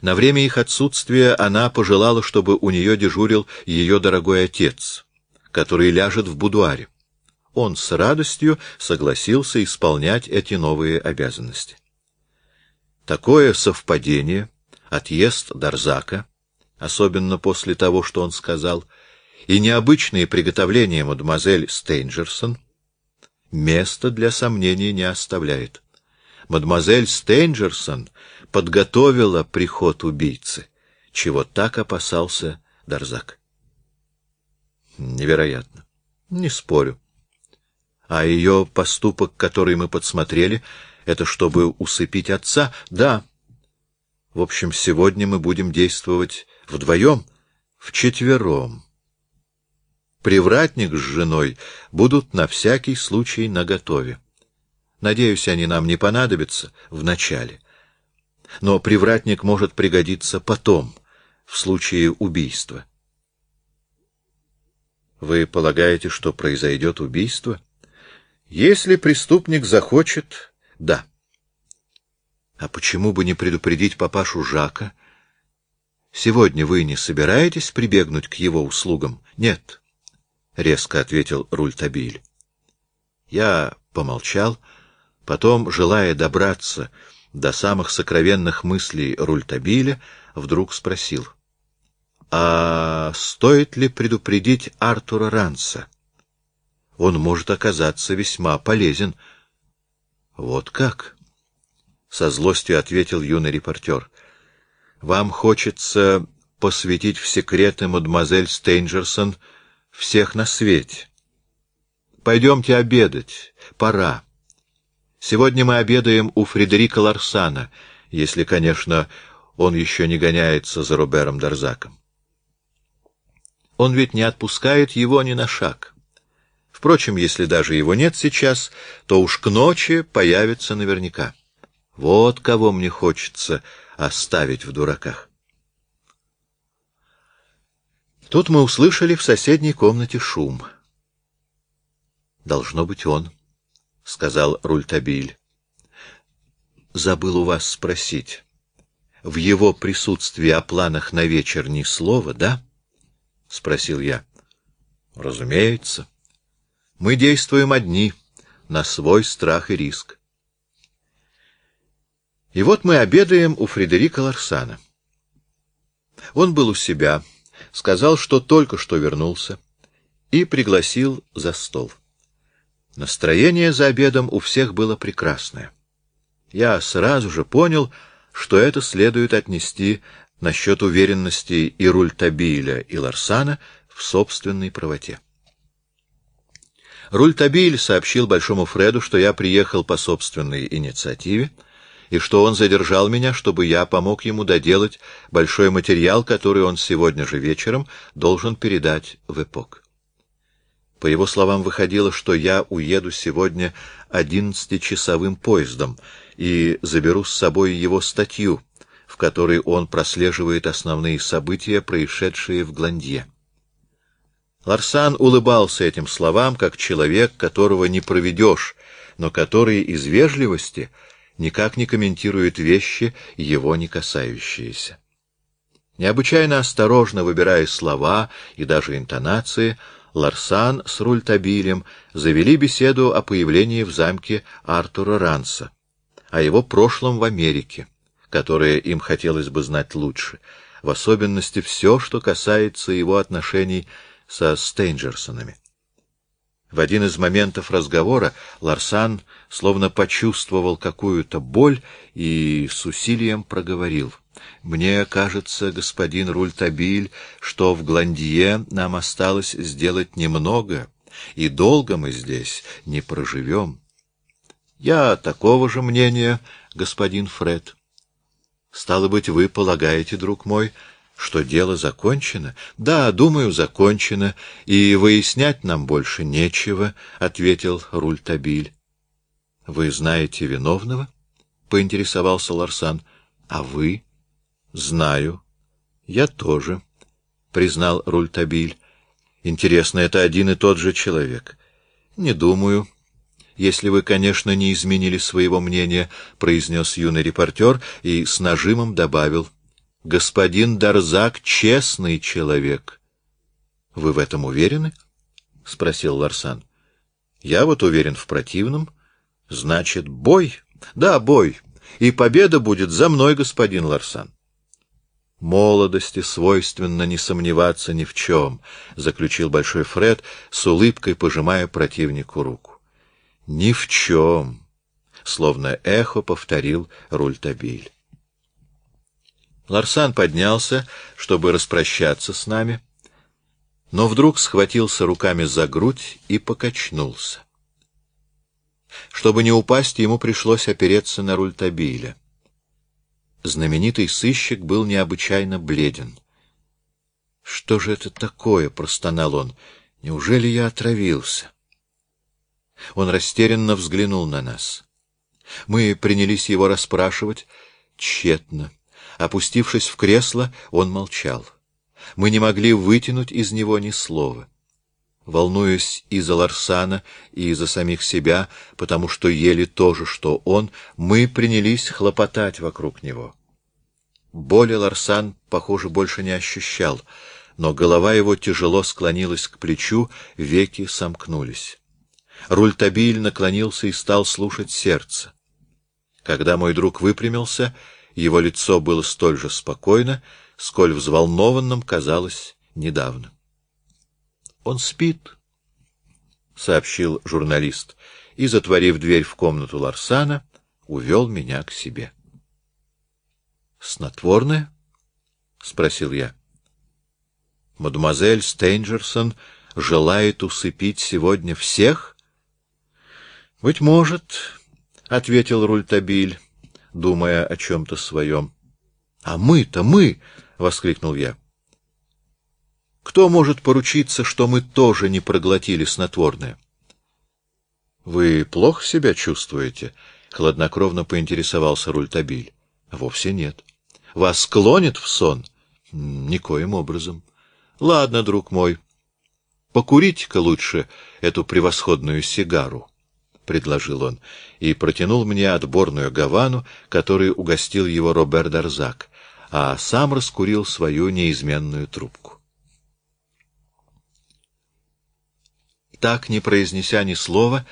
На время их отсутствия она пожелала, чтобы у нее дежурил ее дорогой отец, который ляжет в будуаре. Он с радостью согласился исполнять эти новые обязанности. Такое совпадение, отъезд Дарзака, особенно после того, что он сказал, и необычные приготовления мадемуазель Стейнджерсон места для сомнений не оставляет. Мадемуазель Стейнджерсон подготовила приход убийцы, чего так опасался Дарзак. Невероятно. Не спорю. А ее поступок, который мы подсмотрели, это чтобы усыпить отца? Да. В общем, сегодня мы будем действовать вдвоем, вчетвером. Привратник с женой будут на всякий случай наготове. Надеюсь, они нам не понадобятся в начале. Но привратник может пригодиться потом, в случае убийства. Вы полагаете, что произойдет убийство? Если преступник захочет, да. А почему бы не предупредить папашу Жака? Сегодня вы не собираетесь прибегнуть к его услугам? Нет, — резко ответил Рультабиль. Я помолчал, потом, желая добраться до самых сокровенных мыслей Рультабиля, вдруг спросил. — А стоит ли предупредить Артура Ранса? Он может оказаться весьма полезен. — Вот как? — со злостью ответил юный репортер. — Вам хочется посвятить в секреты мадемуазель Стейнджерсон всех на свете. Пойдемте обедать. Пора. Сегодня мы обедаем у Фредерика Ларсана, если, конечно, он еще не гоняется за Робером Дарзаком. Он ведь не отпускает его ни на шаг. Впрочем, если даже его нет сейчас, то уж к ночи появится наверняка. Вот кого мне хочется оставить в дураках. Тут мы услышали в соседней комнате шум. «Должно быть он», — сказал Рультабиль. «Забыл у вас спросить. В его присутствии о планах на вечер ни слова, да?» — спросил я. «Разумеется. Мы действуем одни, на свой страх и риск. И вот мы обедаем у Фредерика Ларсана. Он был у себя, сказал, что только что вернулся, и пригласил за стол. Настроение за обедом у всех было прекрасное. Я сразу же понял, что это следует отнести насчет уверенности и Рультабиля, и Ларсана в собственной правоте. Рультабиль сообщил Большому Фреду, что я приехал по собственной инициативе, и что он задержал меня, чтобы я помог ему доделать большой материал, который он сегодня же вечером должен передать в эпок. По его словам, выходило, что я уеду сегодня одиннадцатичасовым поездом и заберу с собой его статью, в которой он прослеживает основные события, происшедшие в Гландье. Ларсан улыбался этим словам, как человек, которого не проведешь, но который из вежливости никак не комментирует вещи, его не касающиеся. Необычайно осторожно выбирая слова и даже интонации, Ларсан с Рультабилем завели беседу о появлении в замке Артура Ранса, о его прошлом в Америке, которое им хотелось бы знать лучше, в особенности все, что касается его отношений со Стейнджерсонами. В один из моментов разговора Ларсан словно почувствовал какую-то боль и с усилием проговорил — мне кажется, господин Рультабиль, что в Гландье нам осталось сделать немного, и долго мы здесь не проживем. Я такого же мнения, господин Фред. Стало быть, вы полагаете, друг мой, что дело закончено? Да, думаю, закончено, и выяснять нам больше нечего, — ответил Рультабиль. Вы знаете виновного? — поинтересовался Ларсан. — А вы? —— Знаю. — Я тоже, — признал Рультабиль. — Интересно, это один и тот же человек? — Не думаю. — Если вы, конечно, не изменили своего мнения, — произнес юный репортер и с нажимом добавил. Господин Дарзак — честный человек. — Вы в этом уверены? — спросил Ларсан. — Я вот уверен в противном. — Значит, бой? — Да, бой. И победа будет за мной, господин Ларсан. — Молодости свойственно не сомневаться ни в чем, — заключил Большой Фред, с улыбкой пожимая противнику руку. — Ни в чем, — словно эхо повторил Рультабиль. Ларсан поднялся, чтобы распрощаться с нами, но вдруг схватился руками за грудь и покачнулся. Чтобы не упасть, ему пришлось опереться на руль Табиля. Знаменитый сыщик был необычайно бледен. «Что же это такое?» — простонал он. «Неужели я отравился?» Он растерянно взглянул на нас. Мы принялись его расспрашивать тщетно. Опустившись в кресло, он молчал. Мы не могли вытянуть из него ни слова. Волнуясь и за Ларсана, и за самих себя, потому что ели то же, что он, мы принялись хлопотать вокруг него. Боли Ларсан, похоже, больше не ощущал, но голова его тяжело склонилась к плечу, веки сомкнулись. Рультабиль наклонился и стал слушать сердце. Когда мой друг выпрямился, его лицо было столь же спокойно, сколь взволнованным казалось недавно. — Он спит, — сообщил журналист, и, затворив дверь в комнату Ларсана, увел меня к себе. — Снотворное? — спросил я. — Мадемуазель Стейнджерсон желает усыпить сегодня всех? — Быть может, — ответил Рультабиль думая о чем-то своем. — А мы-то мы! — воскликнул я. — Кто может поручиться, что мы тоже не проглотили снотворное? — Вы плохо себя чувствуете? — хладнокровно поинтересовался Рультабиль. — Вовсе нет. — Вас клонит в сон? — Никоим образом. — Ладно, друг мой, покурите-ка лучше эту превосходную сигару предложил он, и протянул мне отборную гавану, которой угостил его Робер Дарзак, а сам раскурил свою неизменную трубку. Так, не произнеся ни слова,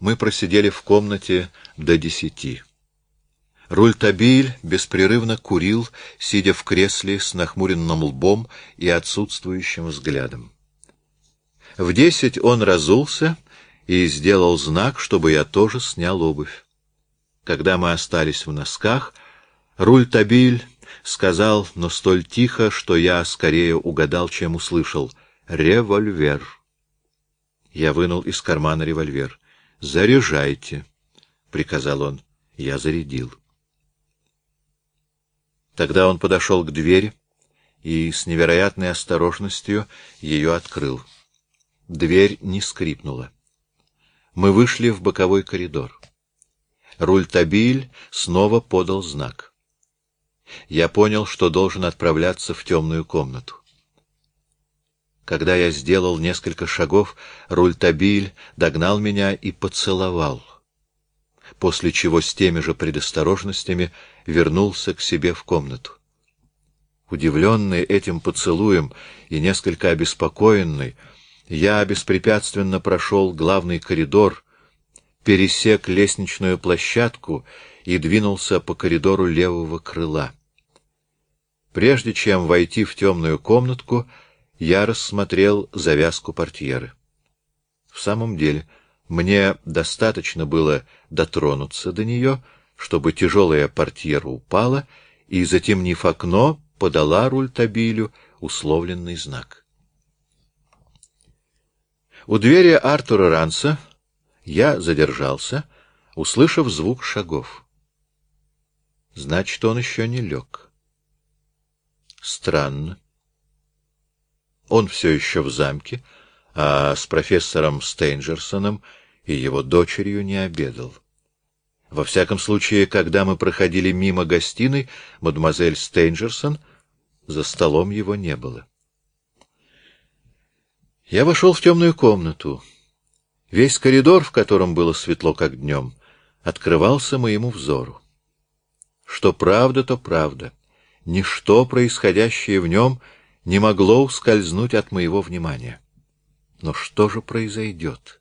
мы просидели в комнате до десяти. Рультабиль беспрерывно курил, сидя в кресле с нахмуренным лбом и отсутствующим взглядом. В десять он разулся и сделал знак, чтобы я тоже снял обувь. Когда мы остались в носках, Руль-Табиль сказал, но столь тихо, что я скорее угадал, чем услышал, «Револьвер». Я вынул из кармана револьвер. «Заряжайте», — приказал он. Я зарядил. Тогда он подошел к двери и с невероятной осторожностью ее открыл. Дверь не скрипнула. Мы вышли в боковой коридор. Рультабиль снова подал знак. Я понял, что должен отправляться в темную комнату. Когда я сделал несколько шагов, Рультабиль догнал меня и поцеловал, после чего с теми же предосторожностями вернулся к себе в комнату. Удивленный этим поцелуем и несколько обеспокоенный, я беспрепятственно прошел главный коридор, пересек лестничную площадку и двинулся по коридору левого крыла. Прежде чем войти в темную комнатку, я рассмотрел завязку портьеры. В самом деле, мне достаточно было дотронуться до нее, чтобы тяжелая портьера упала, и, затемнив окно, подала рультабилю условленный знак. У двери Артура Ранса я задержался, услышав звук шагов. Значит, он еще не лег. Странно. Он все еще в замке, а с профессором Стейнджерсоном и его дочерью не обедал. Во всяком случае, когда мы проходили мимо гостиной, мадемуазель Стейнджерсон, за столом его не было. Я вошел в темную комнату. Весь коридор, в котором было светло, как днем, открывался моему взору. Что правда, то правда. ничто, происходящее в нем, не могло ускользнуть от моего внимания. Но что же произойдет?